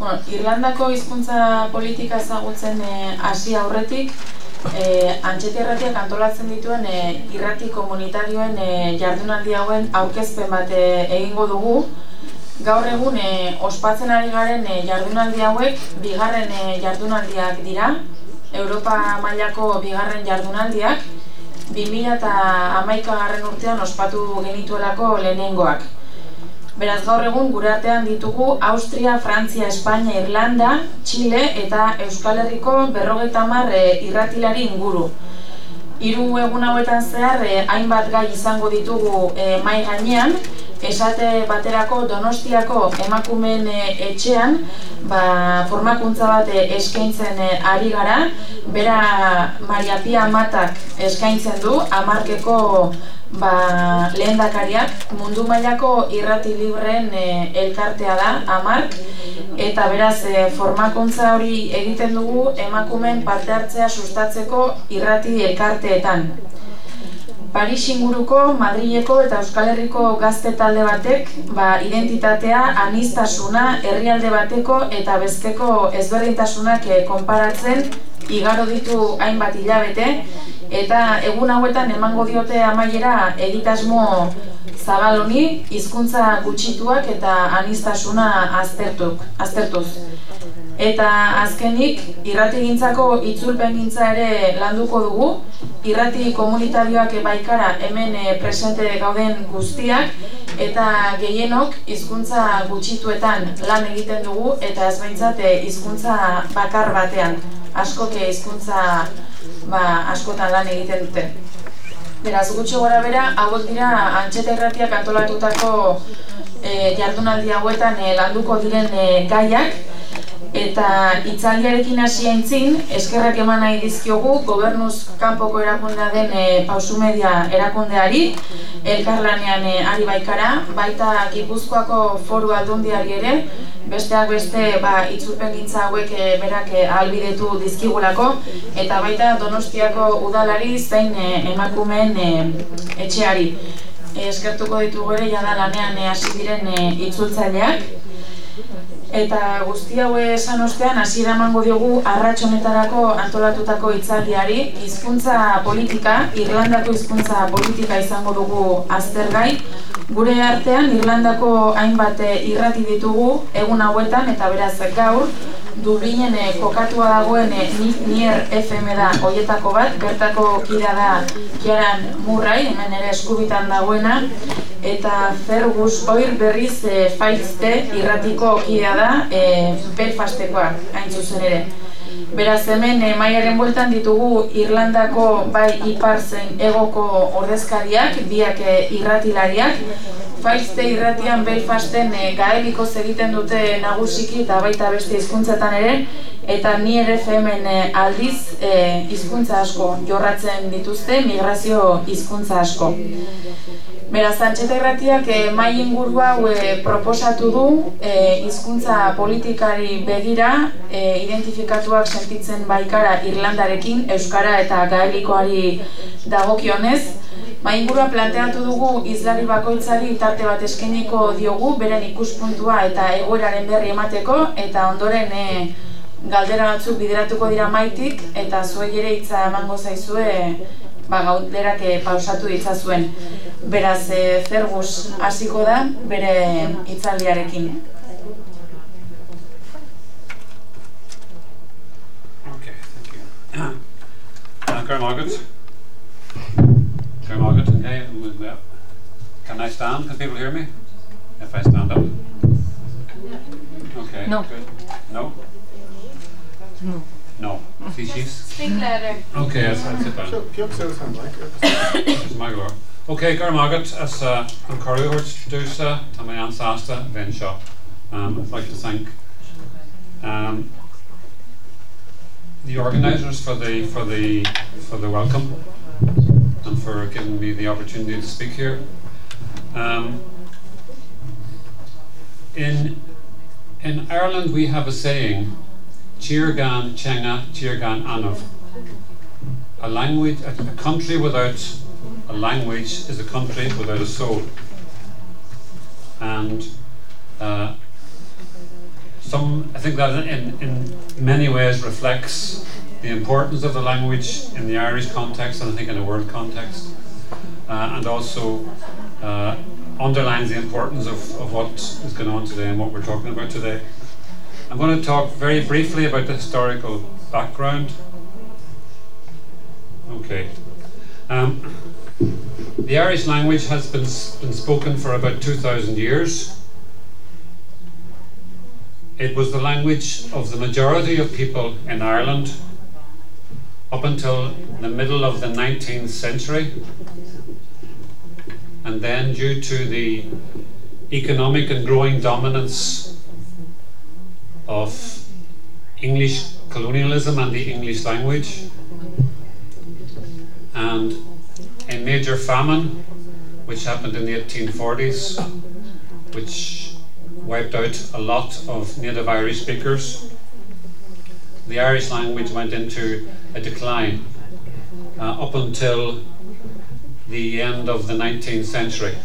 Bueno, Irlandako hizkuntza politika ezagutzen eh, hasi aurretik, e, irratiak antolatzen dituen e, irrati komunitarioen e, jardunaldi hauen aurkezpen bat egingo dugu. Gaur egun e, ospatzen ari garen e, jardunaldi hauek bigarren e, jardunaldiak dira, Europa mailako bigarren jardunaldiak, 2000 eta garren urtean ospatu genituelako lehenengoak. Beraz gaur egun gure artean ditugu Austria, Frantzia, Espainia, Irlanda, Txile eta Euskal Herriko berrogeita hamar e, irratilari inguru. Hiru egun hauetan zehar e, hainbat gai izango ditugu e, mai gainean, esate baterako Donostiako emakumen etxean, ba, formakuntza bat eskaintzen ari gara, bera Maria Pia Matak eskaintzen du, amarkeko ba, lehen dakariak mundu mailako irrati libreen e, elkartea da, amar, eta beraz e, formakuntza hori egiten dugu emakumen parte hartzea sustatzeko irrati elkarteetan. Paris inguruko, Madrileko eta Euskal Herriko gazte talde batek ba, identitatea, anistasuna, herrialde bateko eta besteko ezberdintasunak e, konparatzen igaro ditu hainbat hilabete, eta egun hauetan emango diote amaiera egitasmo zabal honi hizkuntza gutxituak eta anistasuna aztertuk, aztertuz. Eta azkenik, irrati gintzako itzulpen gintza ere landuko dugu, irrati komunitarioak baikara hemen eh, presente gauden guztiak, eta gehienok hizkuntza gutxituetan lan egiten dugu, eta ez behintzate eh, hizkuntza bakar batean, askoke hizkuntza ba, askotan lan egiten dute. Beraz, gutxi gora bera, hauek dira antxeta irratiak antolatutako e, jardunaldi hauetan e, landuko diren e, gaiak, eta itzaldiarekin hasi aintzin, eskerrak eman nahi dizkiogu, gobernuz kanpoko erakundea den e, pausu media erakundeari, elkarlanean e, ari baikara, baita Gipuzkoako foru aldundiari ere, besteak beste ba, itzulpen gintza hauek e, berak e, ahalbidetu dizkigulako eta baita Donostiako udalari zein e, emakumeen etxeari. Eskertuko ditugu ere jada lanean hasi diren itzultzaileak. Eta guzti hau esan ostean, hasiera emango diogu arratx honetarako antolatutako hitzaldiari. Hizkuntza politika, Irlandako hizkuntza politika izango dugu aztergai. Gure artean Irlandako hainbat irrati ditugu egun hauetan eta beraz gaur Dublinen eh, kokatua dagoen eh, Nier FM da hoietako bat, bertako kira da Kiaran Murray, hemen ere eskubitan dagoena, eta Fergus Oir berriz e, Faizte irratiko kidea da e, Belfastekoa, hain zuzen ere. Beraz hemen e, maiaren bueltan ditugu Irlandako bai ipar zen egoko ordezkariak, biak e, irratilariak, Faizte irratian Belfasten e, gaelikoz egiten dute nagusiki eta baita beste hizkuntzetan ere eta ni ere femen e, aldiz e, hizkuntza asko jorratzen dituzte migrazio hizkuntza asko. Beraz, Antxeta irratiak e, mai inguru hau e, proposatu du hizkuntza politikari begira e, identifikatuak sentitzen baikara Irlandarekin, Euskara eta gaelikoari dagokionez, Maingurua planteatu dugu izlari bakoitzari tarte bat eskeniko diogu, beren ikuspuntua eta egoeraren berri emateko, eta ondoren e, galdera batzuk bideratuko dira maitik, eta zuei ere hitza emango zaizue ba, gauderak pausatu ditzazuen. Beraz, e, Fergus hasiko da bere hitzaldiarekin. Okay, thank you. Thank you, Margaret. Chair Margaret, okay, well, can I stand? Can people hear me? If I stand up? Okay. No. Good. No? No. No. Fishes? Speak louder. Okay, I'll, I'll sit down. It's my go. Okay, Gar Margaret, as uh, an choreographer producer, to my ancestor, Ben Shaw. Um, I'd like to thank um, the organisers for the for the for the welcome and for giving me the opportunity to speak here. Um, in, in Ireland, we have a saying, Chirgan Chenga Chirgan Anav. A language, a, a country without a language is a country without a soul. And uh, some, I think that in, in many ways reflects the importance of the language in the Irish context and I think in a world context, uh, and also uh, underlines the importance of, of what is going on today and what we're talking about today. I'm going to talk very briefly about the historical background. Okay. Um, the Irish language has been, been spoken for about 2,000 years. It was the language of the majority of people in Ireland up until the middle of the 19th century. And then, due to the economic and growing dominance of English colonialism and the English language, and a major famine which happened in the 1840s, which wiped out a lot of native Irish speakers. The Irish language went into a decline uh, up until the end of the 19th century.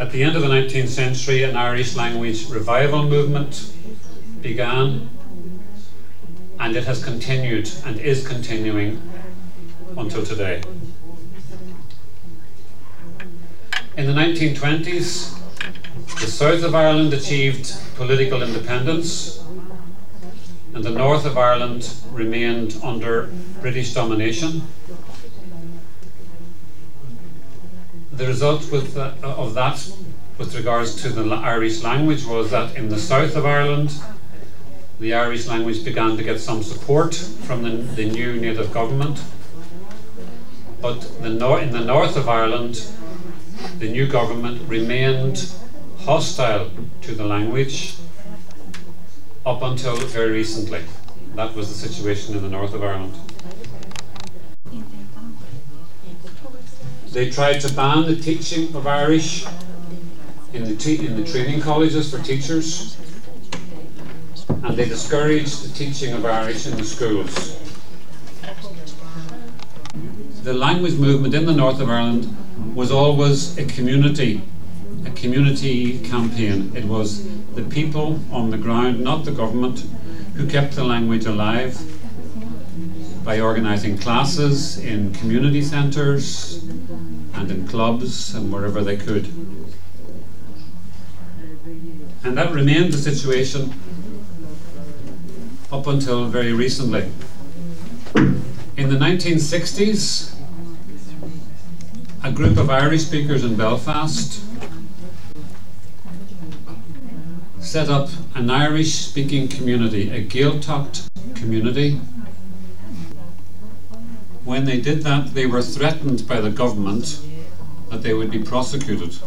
At the end of the 19th century, an Irish language revival movement began, and it has continued and is continuing until today. In the 1920s, the south of Ireland achieved political independence, and the north of Ireland remained under British domination. The result with, uh, of that, with regards to the Irish language, was that in the south of Ireland, the Irish language began to get some support from the, the new native government. But the nor- in the north of Ireland, the new government remained hostile to the language up until very recently. That was the situation in the north of Ireland. They tried to ban the teaching of Irish in the, te- in the training colleges for teachers, and they discouraged the teaching of Irish in the schools. The language movement in the north of Ireland was always a community, a community campaign. It was the people on the ground, not the government, who kept the language alive by organising classes in community centres and in clubs and wherever they could. And that remained the situation up until very recently. In the 1960s, a group of Irish speakers in Belfast set up an Irish speaking community, a Gaeltacht community. When they did that, they were threatened by the government that they would be prosecuted.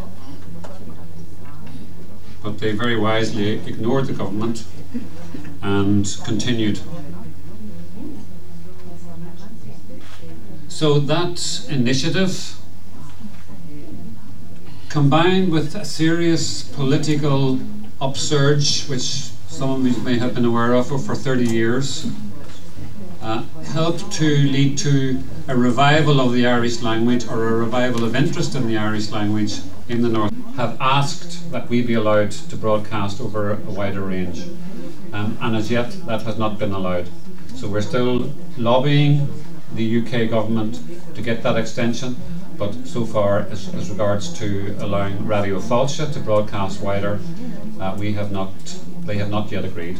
But they very wisely ignored the government and continued. So that initiative combined with a serious political upsurge, which some of you may have been aware of for 30 years, uh, helped to lead to a revival of the Irish language or a revival of interest in the Irish language in the North, have asked that we be allowed to broadcast over a wider range. Um, and as yet, that has not been allowed. So we're still lobbying the UK government to get that extension. But so far, as, as regards to allowing Radio Fáilte to broadcast wider, uh, we have not, they have not yet agreed.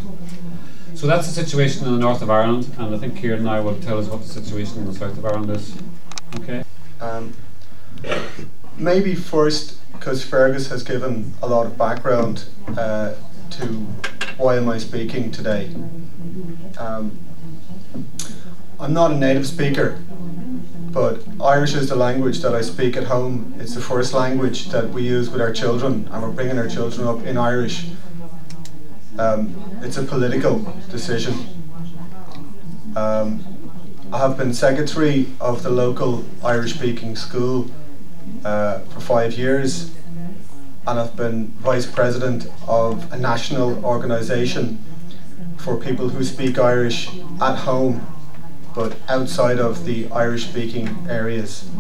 So that's the situation in the north of Ireland, and I think Kieran now will tell us what the situation in the south of Ireland is. Okay. Um, maybe first, because Fergus has given a lot of background uh, to why am I speaking today. Um, I'm not a native speaker, but Irish is the language that I speak at home. It's the first language that we use with our children, and we're bringing our children up in Irish. Um, it's a political decision. Um, I have been secretary of the local Irish speaking school uh, for five years, and I've been vice president of a national organisation for people who speak Irish at home but outside of the Irish speaking areas.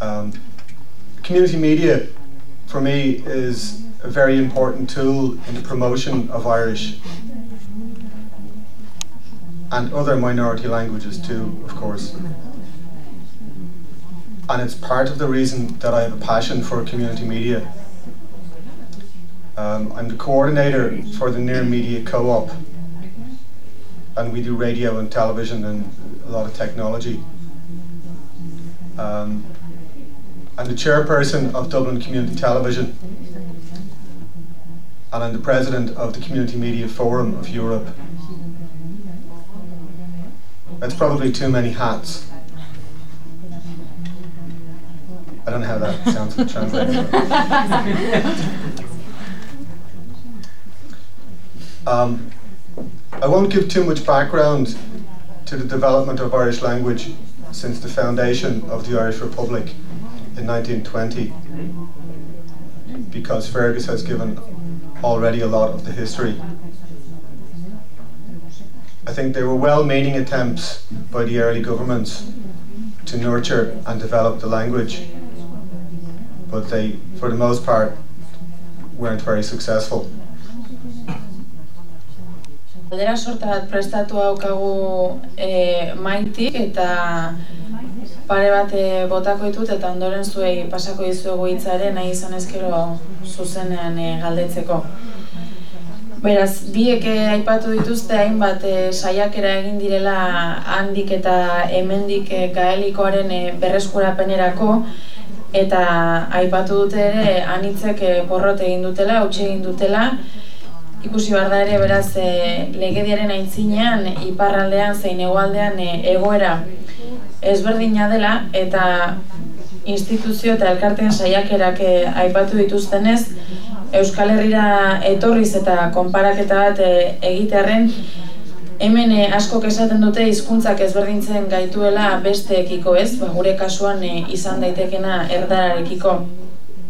Um, community media for me is a very important tool in the promotion of Irish and other minority languages too, of course. And it's part of the reason that I have a passion for community media. Um, I'm the coordinator for the Near Media Co-op and we do radio and television and a lot of technology. Um, I'm the chairperson of Dublin Community Television and I'm the president of the Community Media Forum of Europe. That's probably too many hats. I don't know how that sounds translated. um, I won't give too much background to the development of Irish language since the foundation of the Irish Republic in 1920 because Fergus has given already a lot of the history. I think they were well-meaning attempts by the early governments to nurture and develop the language, but they, for the most part, weren't very successful. Sorta prestatu e, eh, maitik eta pare bat e, botako ditut eta ondoren zuei pasako dizuegu hitzaren nahi izan ezkero zuzenean e, galdetzeko. Beraz, biek aipatu dituzte hainbat e, saiakera egin direla handik eta hemendik e, gaelikoaren e, berreskurapenerako eta aipatu dute ere anitzek e, porrot egin dutela, hautsi egin dutela, ikusi behar da ere beraz e, legediaren aintzinean iparraldean zein hegoaldean e, egoera ezberdina dela eta instituzio eta elkarteen saiakerak e, aipatu dituztenez Euskal Herrira etorriz eta konparaketa bat e, egitearren hemen e, askok esaten dute hizkuntzak ezberdintzen gaituela besteekiko ez, ba, gure kasuan izan daitekena erdararekiko.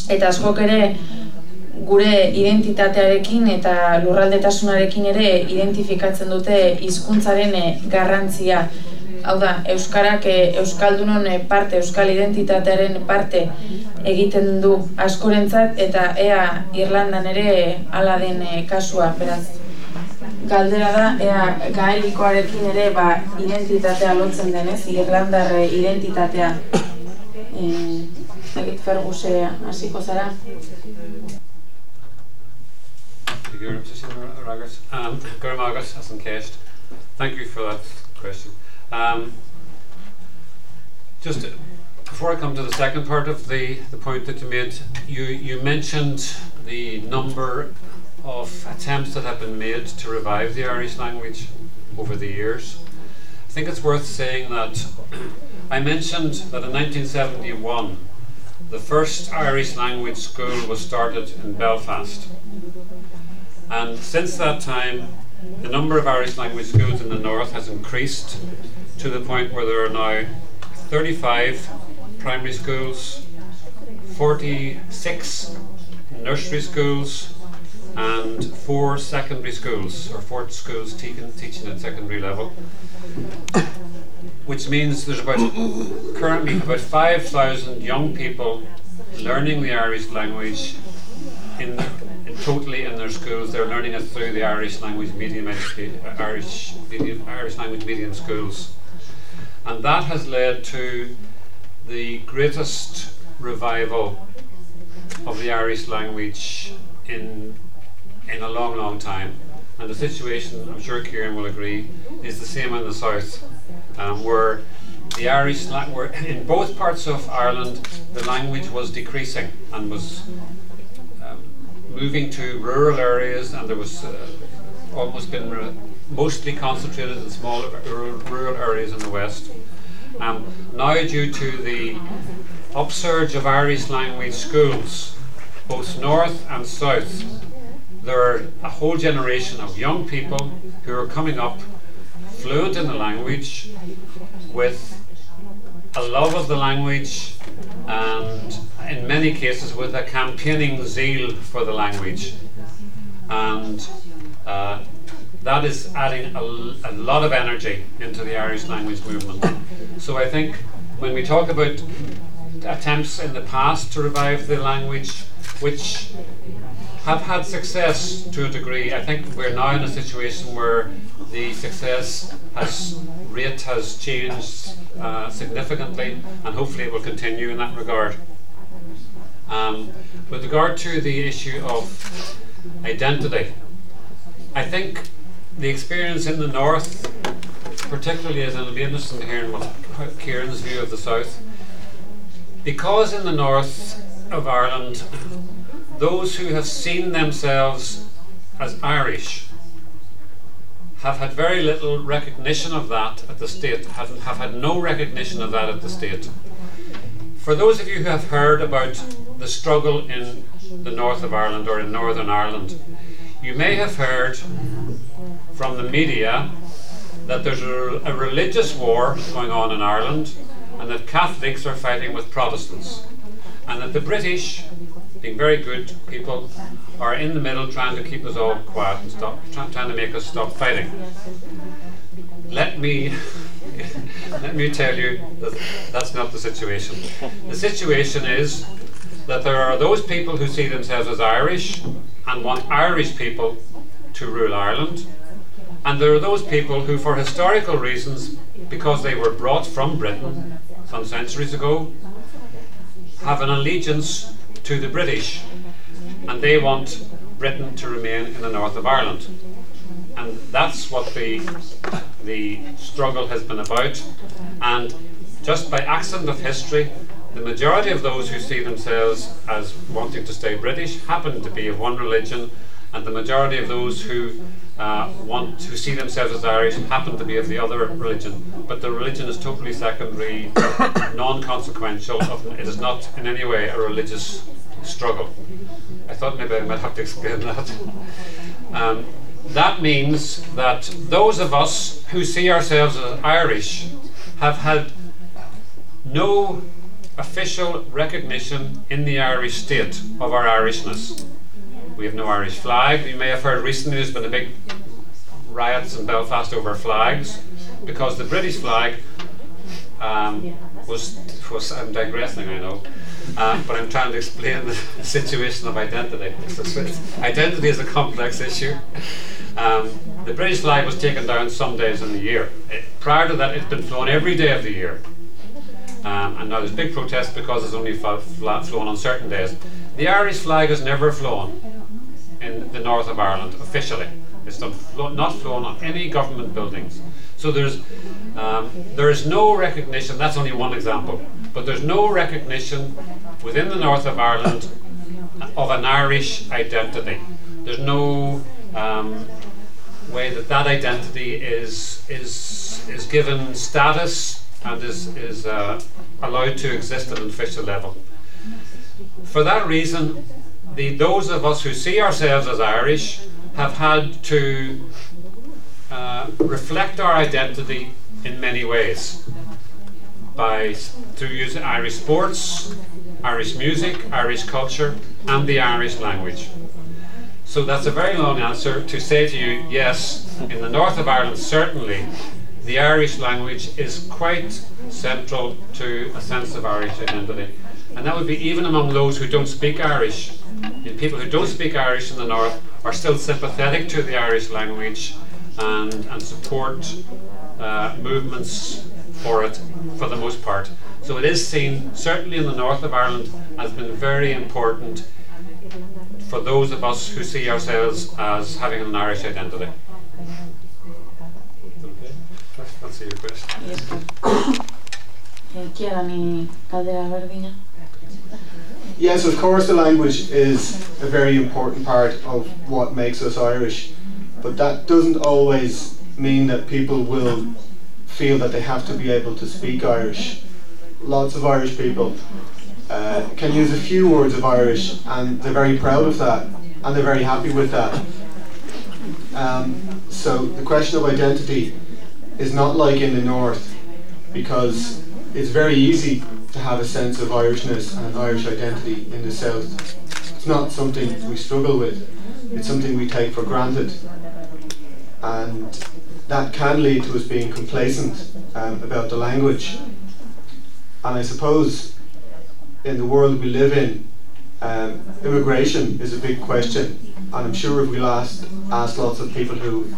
Eta askok ere gure identitatearekin eta lurraldetasunarekin ere identifikatzen dute hizkuntzaren garrantzia. Hau da, Euskarak Euskaldunon parte, Euskal identitatearen parte egiten du askorentzat eta ea Irlandan ere hala den kasua, beraz. Galdera da, ea gaelikoarekin ere ba, identitatea lotzen denez, Irlandar identitatea. Egit ferguse hasiko zara. Um, Thank you for that question. Um, just before I come to the second part of the, the point that you made, you, you mentioned the number of attempts that have been made to revive the Irish language over the years. I think it's worth saying that I mentioned that in 1971 the first Irish language school was started in Belfast. And since that time, the number of Irish language schools in the north has increased to the point where there are now 35 primary schools, 46 nursery schools, and four secondary schools, or four schools teaching, teaching at secondary level. Which means there's about currently about 5,000 young people learning the Irish language in, totally in their schools. They're learning it through the Irish language medium Irish medium, Irish language medium schools, and that has led to the greatest revival of the Irish language in in a long, long time. And the situation, I'm sure Kieran will agree, is the same in the south, um, where the Irish, where in both parts of Ireland, the language was decreasing and was moving to rural areas, and there was uh, almost been re- mostly concentrated in small rural, rural areas in the west. Um, now, due to the upsurge of Irish language schools, both north and south, there are a whole generation of young people who are coming up fluent in the language with a love of the language and in many cases with a campaigning zeal for the language and uh, that is adding a, a, lot of energy into the Irish language movement so I think when we talk about attempts in the past to revive the language, which have had success to a degree. I think we're now in a situation where the success has rate has changed uh, significantly, and hopefully it will continue in that regard. Um, with regard to the issue of identity, I think the experience in the north, particularly as it'll be interesting to hear what Kieran's view of the south, because in the north of Ireland, those who have seen themselves as Irish have had very little recognition of that at the state, have, have had no recognition of that at the state. For those of you who have heard about the struggle in the north of Ireland or in Northern Ireland, you may have heard from the media that there's a, a religious war going on in Ireland and that Catholics are fighting with Protestants and that the British being very good people, are in the middle trying to keep us all quiet and stop, try, trying to make us stop fighting. Let me let me tell you that that's not the situation. The situation is that there are those people who see themselves as Irish and want Irish people to rule Ireland, and there are those people who, for historical reasons, because they were brought from Britain some centuries ago, have an allegiance to the British, and they want Britain to remain in the north of Ireland. And that's what the, the struggle has been about. And just by accident of history, the majority of those who see themselves as wanting to stay British happen to be of one religion, and the majority of those who uh, want to see themselves as Irish happen to be of the other religion. But the religion is totally secondary, non-consequential. It is not in any way a religious struggle. I thought maybe I might have to explain that. Um, that means that those of us who see ourselves as Irish have had no official recognition in the Irish state of our Irishness. We have no Irish flag. You may have heard recently there's been a big riots in Belfast over flags because the British flag um, was, was, I'm digressing, I know, um, but I'm trying to explain the situation of identity. identity is a complex issue. Um, the British flag was taken down some days in the year. It, prior to that, it's been flown every day of the year. Um, and now there's big protests because it's only flown on certain days. The Irish flag has never flown in the north of Ireland officially. It's not, not flown on any government buildings. So there's um, there is no recognition. That's only one example, but there's no recognition within the north of Ireland of an Irish identity. There's no um, way that that identity is is is given status and is is uh, allowed to exist at an official level. For that reason, the those of us who see ourselves as Irish have had to uh, reflect our identity in many ways by through using Irish sports, Irish music, Irish culture, and the Irish language. So that's a very long answer to say to you, yes, in the north of Ireland, certainly, the Irish language is quite central to a sense of Irish identity. And that would be even among those who don't speak Irish. People who don't speak Irish in the north are still sympathetic to the Irish language and, and support uh, movements for it for the most part. So it is seen, certainly in the north of Ireland, as being very important for those of us who see ourselves as having an Irish identity. Okay, answer your question. Yes, of course, the language is a very important part of what makes us Irish, but that doesn't always mean that people will feel that they have to be able to speak Irish. Lots of Irish people uh, can use a few words of Irish and they're very proud of that and they're very happy with that. Um, so the question of identity is not like in the north because it's very easy to have a sense of Irishness and Irish identity in the south. It's not something we struggle with, it's something we take for granted. And that can lead to us being complacent um, about the language. And I suppose in the world we live in, um, immigration is a big question, and I'm sure if we last asked lots of people who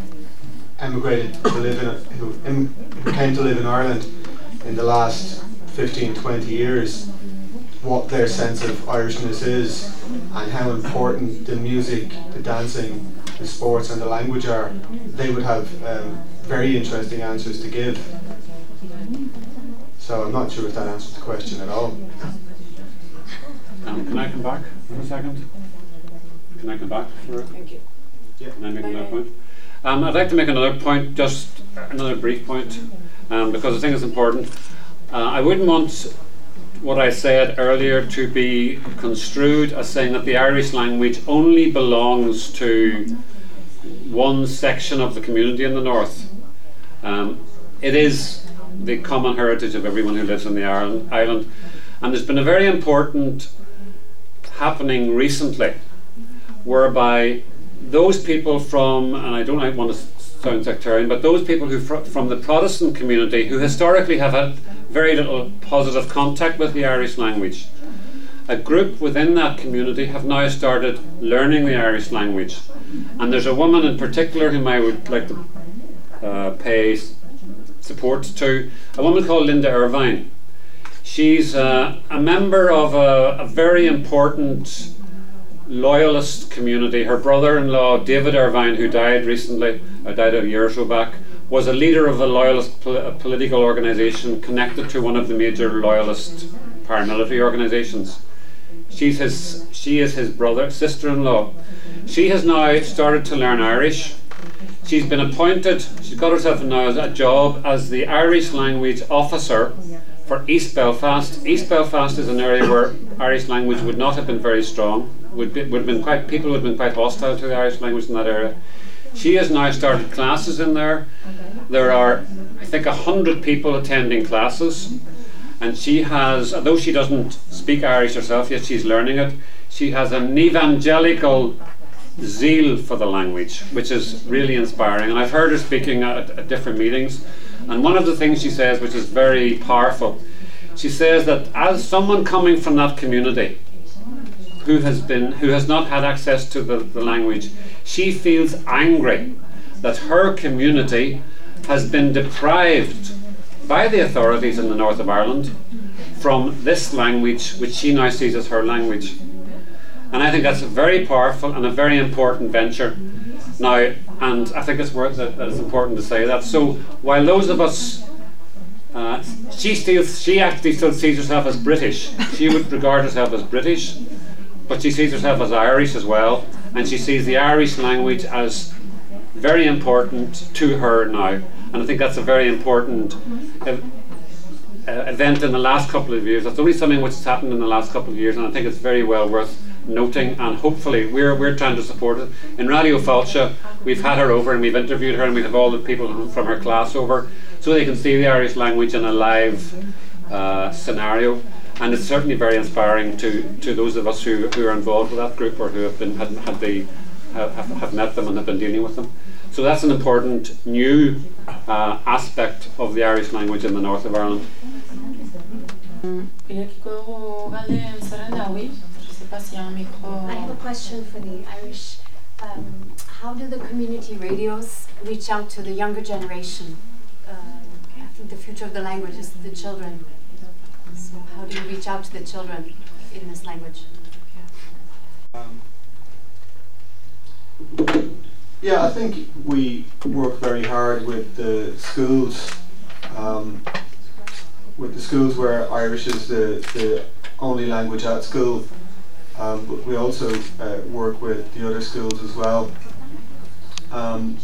emigrated to live in, who, im, who came to live in Ireland in the last 15, 20 years, what their sense of Irishness is and how important the music, the dancing, the sports, and the language are, they would have um, very interesting answers to give. So I'm not sure if that answers the question at all. Um, can I come back for a second? Can I come back for it? Thank you. Yeah. Can I make another point? Um, I'd like to make another point, just another brief point, um, because I think it's important. Uh, I wouldn't want what I said earlier to be construed as saying that the Irish language only belongs to one section of the community in the north. Um, it is the common heritage of everyone who lives on the island. And there's been a very important happening recently whereby those people from, and I don't want to sound sectarian, but those people who fr- from the Protestant community who historically have had very little positive contact with the Irish language. A group within that community have now started learning the Irish language. And there's a woman in particular whom I would like to uh, pay support to, a woman called Linda Ervine. She's uh, a member of a, a very important loyalist community. Her brother-in-law, David Ervine, who died recently, uh, died a year or so back, was a leader of a loyalist pol- political organisation connected to one of the major loyalist paramilitary organisations. She's his, she is his brother, sister-in-law. She has now started to learn Irish. She's been appointed. She's got herself now a job as the Irish language officer for East Belfast. East Belfast is an area where Irish language would not have been very strong. Would, be, would have been quite people would have been quite hostile to the Irish language in that area. She has now started classes in there. There are, I think, a hundred people attending classes, and she has, although she doesn't speak Irish herself yet, she's learning it. She has an evangelical zeal for the language, which is really inspiring. And I've heard her speaking at, at different meetings. And one of the things she says, which is very powerful, she says that as someone coming from that community who has been who has not had access to the, the language, she feels angry that her community has been deprived by the authorities in the north of Ireland from this language, which she now sees as her language. And I think that's a very powerful and a very important venture. Now, and I think it's worth that it's important to say that. So while those of us, uh, she still, she actually still sees herself as British. She would regard herself as British, but she sees herself as Irish as well, and she sees the Irish language as very important to her now. And I think that's a very important uh, event in the last couple of years. That's only something which has happened in the last couple of years, and I think it's very well worth noting and hopefully we're, we're trying to support it. In Radio Fáilte, we've had her over and we've interviewed her and we have all the people from her class over so they can see the Irish language in a live uh, scenario. And it's certainly very inspiring to, to those of us who, who are involved with that group or who have been had, had the have, have met them and have been dealing with them. So that's an important new uh, aspect of the Irish language in the north of Ireland. I have a question for the Irish. Um, how do the community radios reach out to the younger generation? Uh, I think the future of the language is the children. So how do you reach out to the children in this language? Um, yeah, I think we work very hard with the schools, um, with the schools where Irish is the, the only language at school. Um, but we also uh, work with the other schools as well. Um,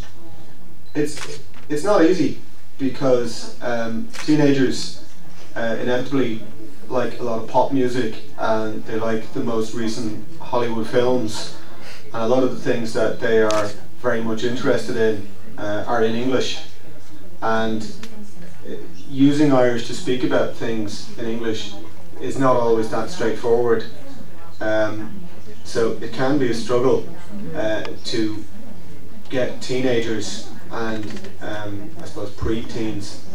it's it's not easy because um, teenagers uh, inevitably like a lot of pop music and they like the most recent Hollywood films. And a lot of the things that they are very much interested in uh, are in English. And uh, using Irish to speak about things in English is not always that straightforward. Um, so it can be a struggle uh, to get teenagers and um, I suppose pre-teens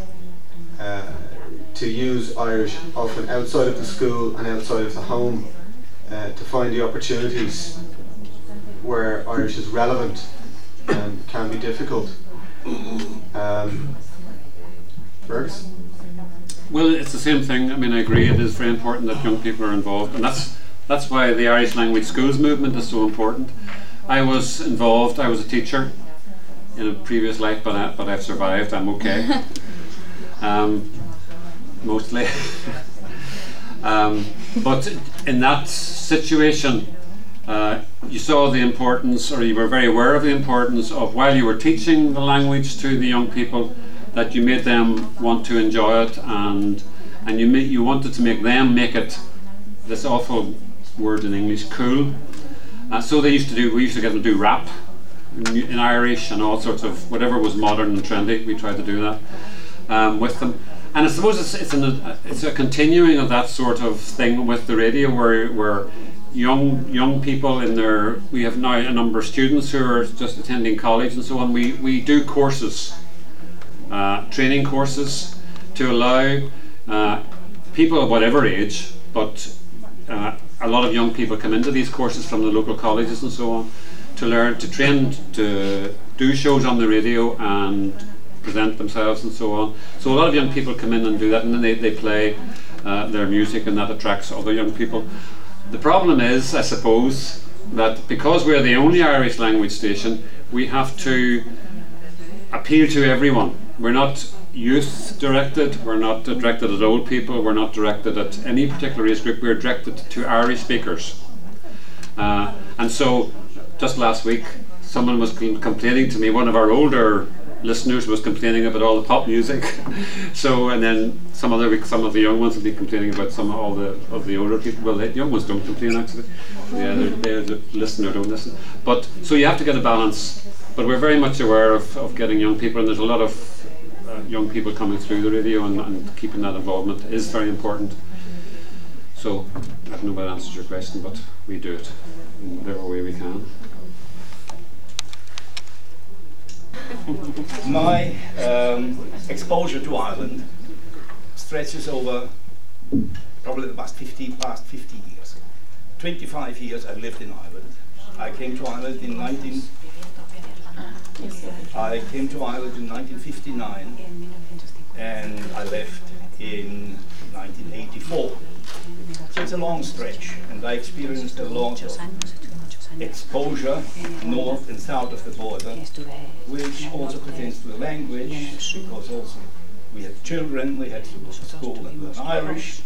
uh, to use Irish often outside of the school and outside of the home uh, to find the opportunities where Irish is relevant um, can be difficult. Um, Fergus? Well, it's the same thing. I mean, I agree. It is very important that young people are involved, and that's that's why the Irish language schools movement is so important. I was involved. I was a teacher in a previous life, but I, but I've survived. I'm okay. um, mostly. um, but in that situation, uh, you saw the importance, or you were very aware of the importance of while you were teaching the language to the young people, that you made them want to enjoy it, and and you ma- you wanted to make them make it this awful word in English cool. Uh, so they used to do. We used to get them to do rap in, in Irish and all sorts of whatever was modern and trendy. We tried to do that um, with them. And I suppose it's it's, an, it's a continuing of that sort of thing with the radio, where where young young people in their we have now a number of students who are just attending college and so on. We we do courses, uh, training courses, to allow uh, people of whatever age, but uh, a lot of young people come into these courses from the local colleges and so on to learn to train to do shows on the radio and present themselves and so on. So a lot of young people come in and do that, and then they, they play uh, their music, and that attracts other young people. The problem is, I suppose, that because we're the only Irish language station, we have to appeal to everyone. We're not youth directed, we're not directed at old people, we're not directed at any particular age group, we're directed to Irish speakers. Uh, and so, just last week, someone was complaining to me, one of our older listeners was complaining about all the pop music. so and then some other some of the young ones will be complaining about some of all the of the older people. Well, the young ones don't complain actually. Yeah, they're, they're the listen or don't listen. But so you have to get a balance. But we're very much aware of, of getting young people, and there's a lot of uh, young people coming through the radio, and, and keeping that involvement is very important. So I don't know if that answers your question, but we do it in whatever way we can. My um, exposure to Ireland stretches over probably the past 50, past 50 years. 25 years I lived in Ireland. I came to Ireland in 19... I came to Ireland in 1959 and I left in 1984. So it's a long stretch and I experienced a lot of exposure north and south of the border, which also pertains to the language, because also we had children, we had to go to school and learn Irish.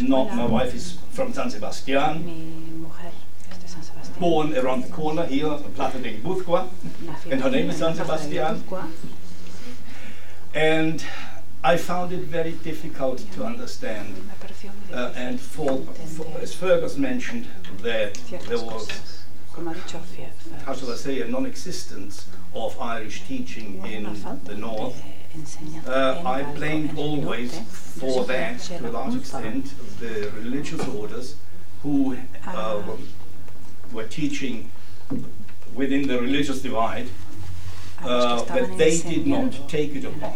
Not, my wife is from San Sebastian, born around the corner here, Plaza de Guipúzcoa, and her name is San Sebastian. And I found it very difficult to understand. Uh, and for, for, as Fergus mentioned, that there was, how shall I say, a non-existence of Irish teaching in the north. Uh, I blamed always for that, to a large extent, the religious orders who uh, were teaching within the religious divide, uh, but they did not take it upon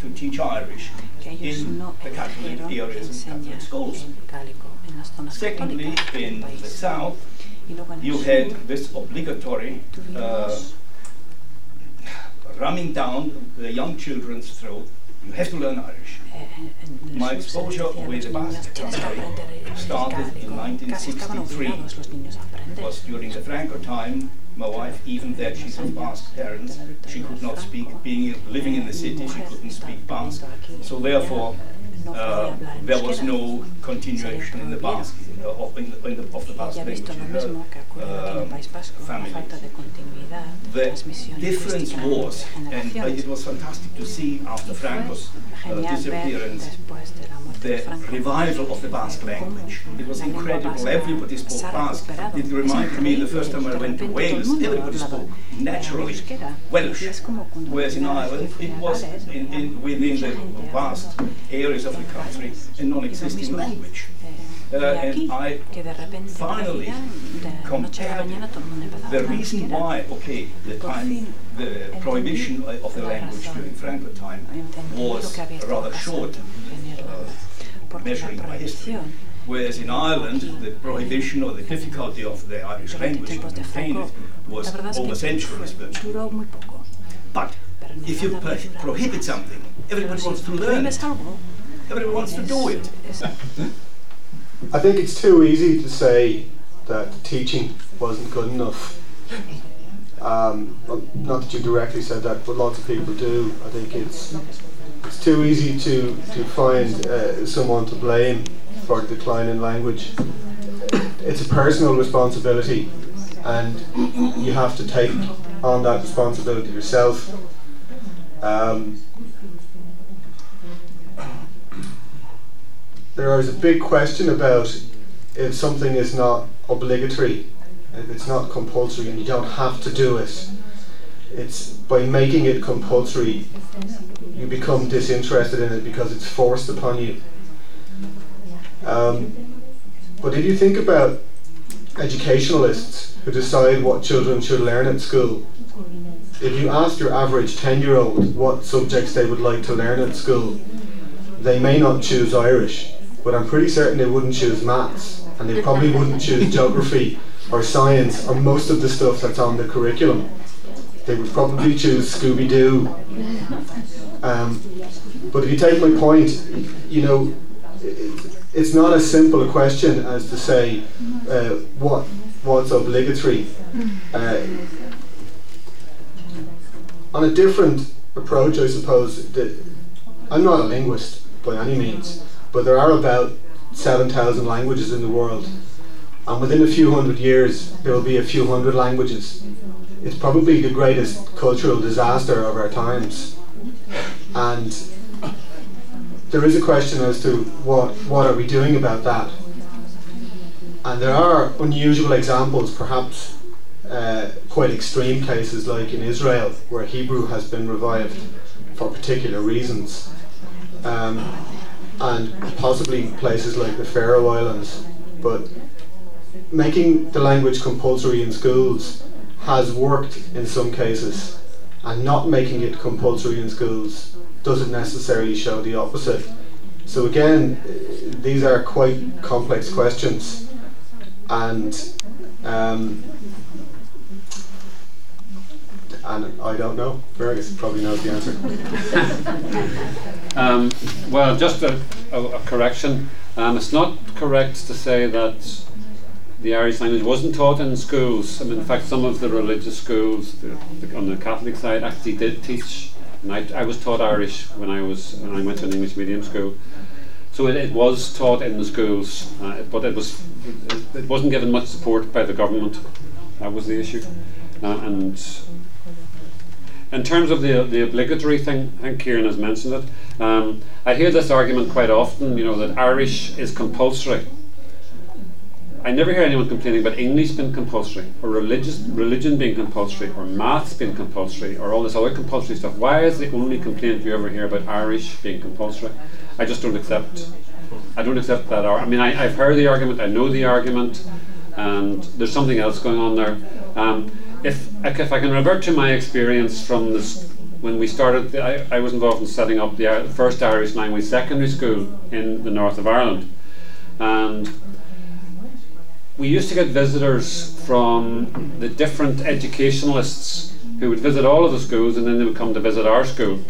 to teach Irish in the Catholic areas and Catholic schools. Secondly, in the south, you had this obligatory uh, ramming down the young children's throat. You have to learn Irish. My exposure with the Basque country started in 1963. It was during the Franco time. My wife, even that she's of Basque parents, she could not speak, being living in the city, she couldn't speak Basque. So therefore, uh, there was no continuation in the Basque, of, the, in the, of the Basque language in her family. The difference was, and uh, it was fantastic to see after Franco's uh, disappearance, the revival of the Basque language. It was incredible. Everybody spoke Basque. It reminded me the first time I went to Wales, everybody spoke naturally Welsh. Whereas in Ireland, it was in, in, within the vast areas of the country a non-existing language. Uh, and I finally the reason why, okay, the time, the prohibition of the language during Franco time was rather short measuring by history. Whereas in Ireland, the prohibition or the difficulty of the Irish language to maintain it was over centuries. But if you prohibit something, everybody wants to learn it. Everybody wants to do it. I think it's too easy to say that the teaching wasn't good enough. Um, not that you directly said that, but lots of people do. I think it's it's too easy to to find uh, someone to blame for the decline in language. It's a personal responsibility, and you have to take on that responsibility yourself. Um, there is a big question about if something is not obligatory, if it's not compulsory and you don't have to do it. It's by making it compulsory, you become disinterested in it because it's forced upon you. Um, but if you think about educationalists who decide what children should learn at school, if you ask your average 10 year old what subjects they would like to learn at school, they may not choose Irish, but I'm pretty certain they wouldn't choose maths, and they probably wouldn't choose geography or science or most of the stuff that's on the curriculum. They would probably choose Scooby Doo. Um, but if you take my point, you know, it's not as simple a question as to say uh, what what's obligatory. Uh, on a different approach, I suppose. I'm not a linguist by any means, but there are about seven thousand languages in the world, and within a few hundred years, there will be a few hundred languages. It's probably the greatest cultural disaster of our times, and there is a question as to what what are we doing about that. And there are unusual examples, perhaps uh, quite extreme cases, like in Israel, where Hebrew has been revived for particular reasons, um, and possibly places like the Faroe Islands. But making the language compulsory in schools has worked in some cases, and not making it compulsory in schools doesn't necessarily show the opposite. So again, these are quite complex questions, and um, and I don't know. Fergus probably knows the answer. um, well, just a, a, a correction. Um, it's not correct to say that the Irish language wasn't taught in schools. I mean, in fact, some of the religious schools the, the, on the Catholic side actually did teach and I, I was taught Irish when I was when I went to an English medium school. So it, it was taught in the schools, uh, but it was it, it, wasn't given much support by the government. That was the issue. Uh, and in terms of the the obligatory thing, I think Kieran has mentioned it. Um, I hear this argument quite often. You know that Irish is compulsory I never hear anyone complaining about English being compulsory, or religious religion being compulsory, or maths being compulsory, or all this other compulsory stuff. Why is the only complaint you ever hear about Irish being compulsory? I just don't accept. I don't accept that. Ar- I mean, I, have heard the argument. I know the argument, and there's something else going on there. Um, if if I can revert to my experience from this when we started, the, I, I was involved in setting up the first Irish language secondary school in the north of Ireland, and we used to get visitors from the different educationalists who would visit all of the schools and then they would come to visit our school.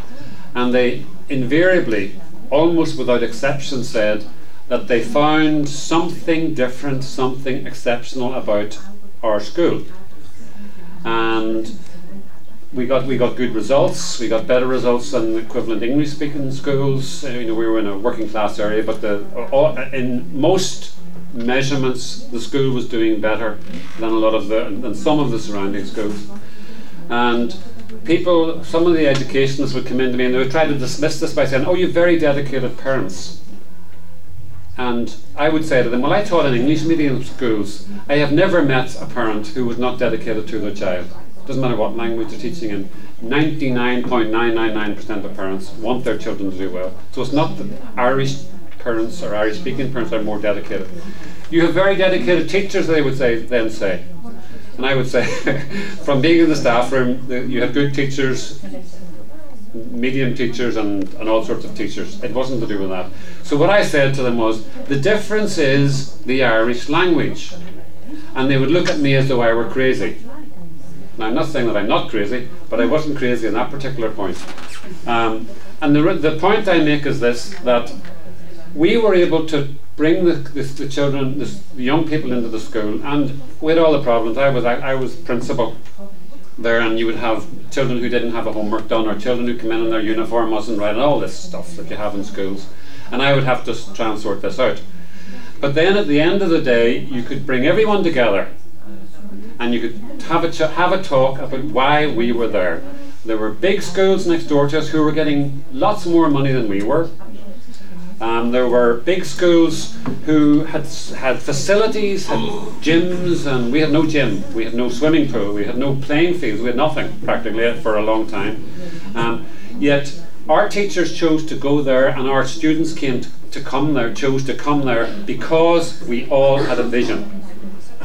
And they invariably, almost without exception, said that they found something different, something exceptional about our school. And we got we got good results. We got better results than equivalent English speaking schools. Uh, you know, we were in a working class area, but the, all, in most measurements, the school was doing better than a lot of the than some of the surrounding schools. And people, some of the educationists would come in to me and they would try to dismiss this by saying, "Oh, you've very dedicated parents." And I would say to them, "Well, I taught in English medium schools. I have never met a parent who was not dedicated to their child. Doesn't matter what language they're teaching in. 99.999% of parents want their children to do well. So it's not that Irish parents or Irish speaking parents are more dedicated. You have very dedicated teachers, they would say, then say. And I would say, from being in the staff room, you have good teachers. Medium teachers and, and all sorts of teachers. It wasn't to do with that. So what I said to them was, the difference is the Irish language. And they would look at me as though I were crazy. Now, I'm not saying that I'm not crazy, but I wasn't crazy on that particular point. Um, and the, the point I make is this that we were able to bring the, the, the children, the, the, young people into the school, and with all the problems, I was, I, I was principal there, and you would have children who didn't have a homework done, or children who come in and their uniform wasn't right, and all this stuff that you have in schools. And I would have to try and sort this out. But then at the end of the day, you could bring everyone together and you could have a, ch- have a talk about why we were there. There were big schools next door to us who were getting lots more money than we were. Um, there were big schools who had had facilities, had gyms, and we had no gym. We had no swimming pool. We had no playing fields. We had nothing practically for a long time. Um, yet our teachers chose to go there, and our students came to, to come there, chose to come there because we all had a vision.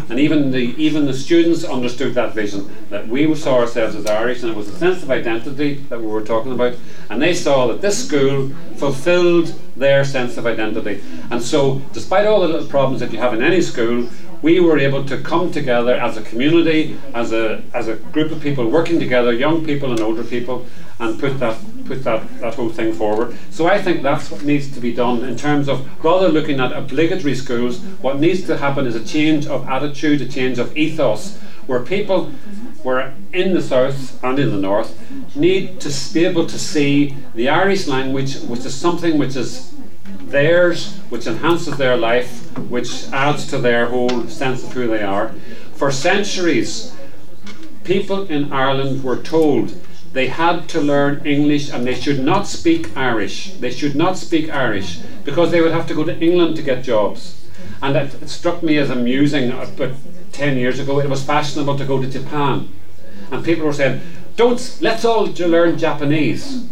And even the even the students understood that vision that we saw ourselves as Irish, and it was a sense of identity that we were talking about. And they saw that this school fulfilled their sense of identity. And so, despite all the little problems that you have in any school, we were able to come together as a community, as a as a group of people working together, young people and older people, and put that put that, that whole thing forward. So I think that's what needs to be done in terms of rather looking at obligatory schools, what needs to happen is a change of attitude, a change of ethos, where people were in the south and in the north need to be able to see the Irish language, which is something which is theirs, which enhances their life, which adds to their whole sense of who they are. For centuries, people in Ireland were told they had to learn English and they should not speak Irish. They should not speak Irish because they would have to go to England to get jobs. And it, it struck me as amusing uh, about 10 years ago. It was fashionable to go to Japan. And people were saying, don't, let's all learn Japanese.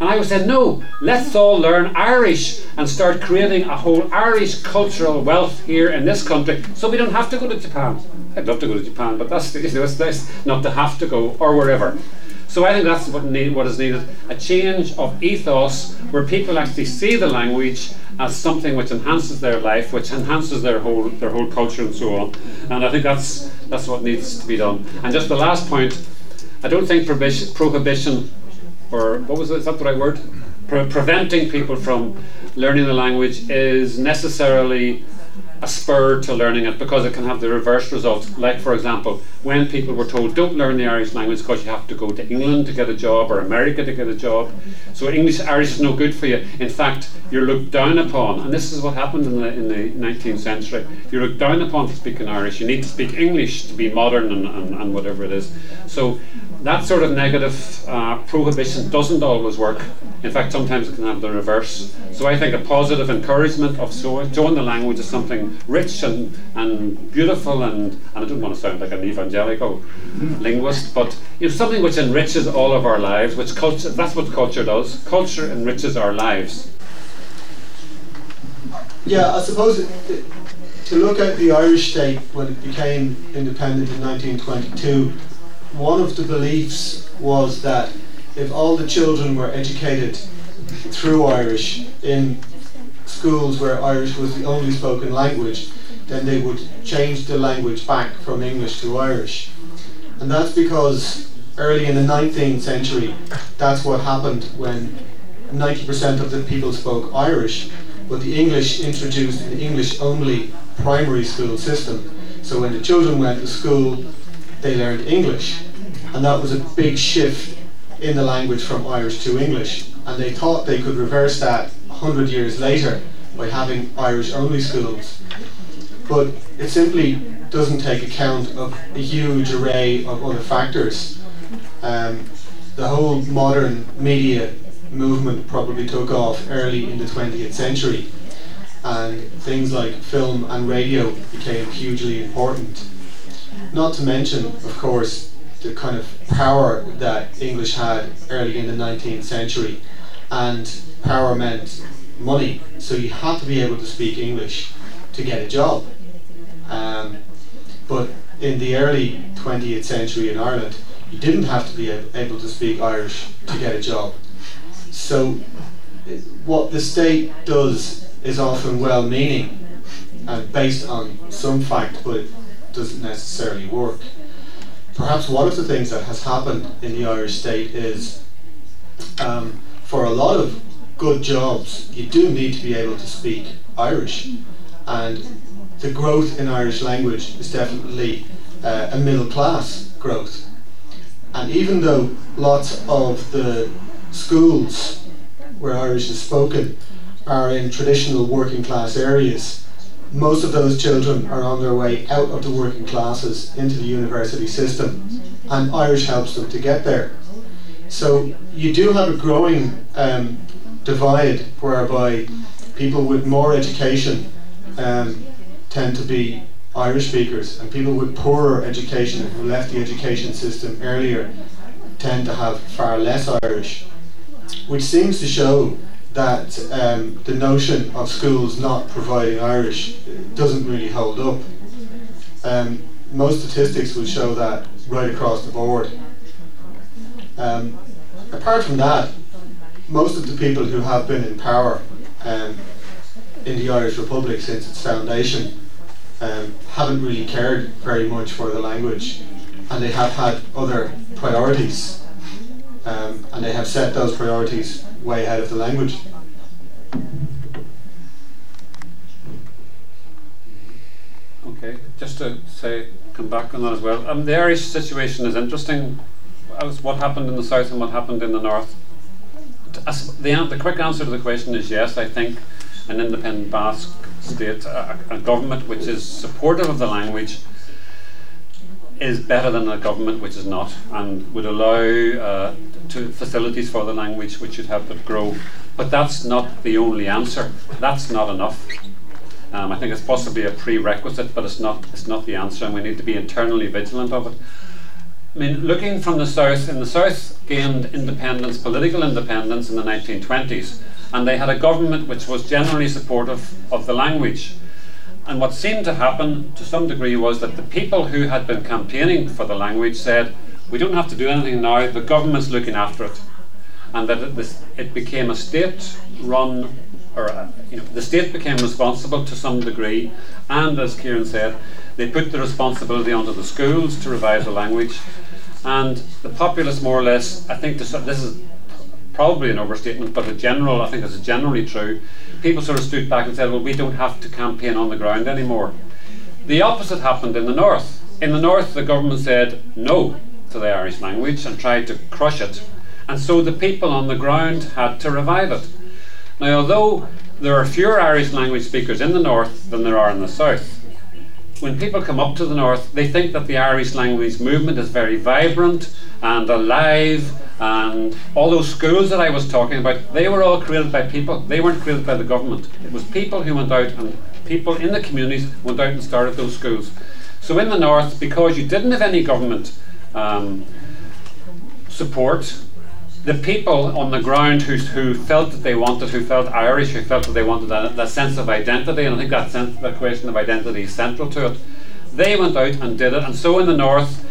And I was saying, no, let's all learn Irish and start creating a whole Irish cultural wealth here in this country so we don't have to go to Japan. I'd love to go to Japan, but that's, you know, it's nice not to have to go or wherever. So I think that's what, need, what is needed a change of ethos where people actually see the language as something which enhances their life, which enhances their whole, their whole culture and so on. And I think that's, that's what needs to be done. And just the last point I don't think prohibition, prohibition or what was it, is that the right word? Pre- preventing people from learning the language is necessarily a spur to learning it because it can have the reverse result. Like, for example, when people were told, don't learn the Irish language because you have to go to England to get a job or America to get a job. So, English Irish is no good for you. In fact, you're looked down upon. And this is what happened in the, in the 19th century. You're looked down upon for speaking Irish. You need to speak English to be modern and, and, and whatever it is. So, that sort of negative uh, prohibition doesn't always work. In fact, sometimes it can have the reverse. So I think a positive encouragement of showing, the language is something rich and, and beautiful, and, and I don't want to sound like an evangelical linguist, but you know, something which enriches all of our lives, which culture, that's what culture does. Culture enriches our lives. Yeah, I suppose it, it, to look at the Irish state when it became independent in 1922 one of the beliefs was that if all the children were educated through Irish in schools where Irish was the only spoken language, then they would change the language back from English to Irish. And that's because early in the 19th century, that's what happened when 90% of the people spoke Irish, but the English introduced an English only primary school system. So when the children went to school, they learned English. And that was a big shift in the language from Irish to English. And they thought they could reverse that 100 years later by having Irish only schools. But it simply doesn't take account of a huge array of other factors. Um, the whole modern media movement probably took off early in the 20th century, and things like film and radio became hugely important. Not to mention, of course, the kind of power that English had early in the 19th century, and power meant money. So you had to be able to speak English to get a job. Um, but in the early 20th century in Ireland, you didn't have to be able to speak Irish to get a job. So, what the state does is often well meaning and based on some fact, but doesn't necessarily work. Perhaps one of the things that has happened in the Irish state is um, for a lot of good jobs, you do need to be able to speak Irish. And the growth in Irish language is definitely uh, a middle class growth. And even though lots of the schools where Irish is spoken are in traditional working class areas, most of those children are on their way out of the working classes into the university system, and Irish helps them to get there. So you do have a growing um, divide whereby people with more education um, tend to be Irish speakers, and people with poorer education who left the education system earlier tend to have far less Irish, which seems to show that um, the notion of schools not providing Irish doesn't really hold up. Um, most statistics will show that right across the board. Um, apart from that, most of the people who have been in power um, in the Irish Republic since its foundation um, haven't really cared very much for the language and they have had other priorities um, and they have set those priorities way ahead of the language. Okay, just to say, come back on that as well. Um, the Irish situation is interesting. As what happened in the south and what happened in the north. The, the quick answer to the question is yes. I think an independent Basque state, a, a government which is supportive of the language, is better than a government which is not and would allow uh, to facilities for the language which should help it grow. But that's not the only answer. That's not enough. Um, I think it's possibly a prerequisite, but it's not. It's not the answer, and we need to be internally vigilant of it. I mean, looking from the south, in the south gained independence, political independence in the 1920s, and they had a government which was generally supportive of the language. And what seemed to happen to some degree was that the people who had been campaigning for the language said, we don't have to do anything now, the government's looking after it. And that it, this, it became a state run, or uh, you know, the state became responsible to some degree. And as Kieran said, they put the responsibility onto the schools to revise the language. And the populace, more or less, I think this, this is probably an overstatement, but a general, I think it's generally true. People sort of stood back and said, well, we don't have to campaign on the ground anymore. The opposite happened in the north. In the north, the government said no to the Irish language and tried to crush it, and so the people on the ground had to revive it. Now, although there are fewer Irish language speakers in the north than there are in the south, when people come up to the north, they think that the Irish language movement is very vibrant and alive and all those schools that I was talking about, they were all created by people. They weren't created by the government. It was people who went out and people in the communities went out and started those schools. So in the north, because you didn't have any government um, support, the people on the ground who, who felt that they wanted, who felt Irish, who felt that they wanted that, that sense of identity, and I think that, sense, that question of identity is central to it, they went out and did it. And so in the north,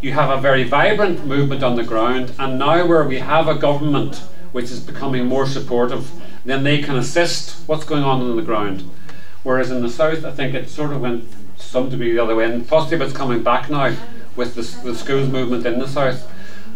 you have a very vibrant movement on the ground, and now where we have a government which is becoming more supportive, then they can assist what's going on on the ground. Whereas in the south, I think it sort of went some degree the other way, and possibly it's coming back now with the, the schools movement in the south.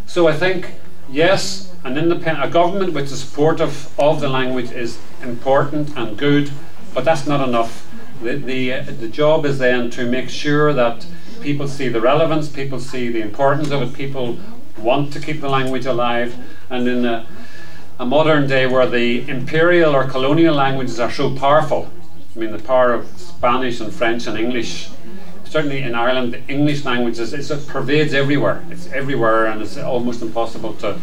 So I think, yes, an independent, a government which is supportive of the language is important and good, but that's not enough. The, the, uh, the job is then to make sure that people see the relevance, people see the importance of it, people want to keep the language alive, and in a, a modern day where the imperial or colonial languages are so powerful, I mean, the power of Spanish and French and English, certainly in Ireland, the English language is, it pervades everywhere. It's everywhere, and it's almost impossible to,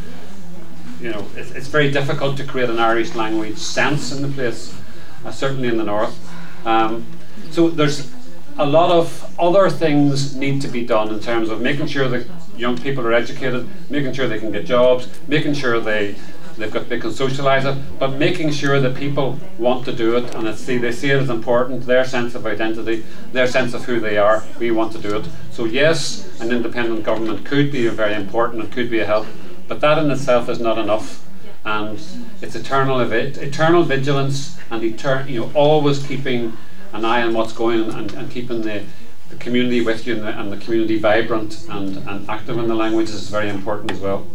you know, it's, it's very difficult to create an Irish language sense in the place, uh, certainly in the north. Um, so there's a lot of other things need to be done in terms of making sure that young people are educated, making sure they can get jobs, making sure they they've got they can socialise it, but making sure that people want to do it and see they see it as important, their sense of identity, their sense of who they are. We want to do it. So yes, an independent government could be very important. It could be a help, but that in itself is not enough. and it's eternal eternal vigilance and etern- you know always keeping an eye on what's going on and, and keeping the, the community with you and the, and the community vibrant and, and active in the languages is very important as well.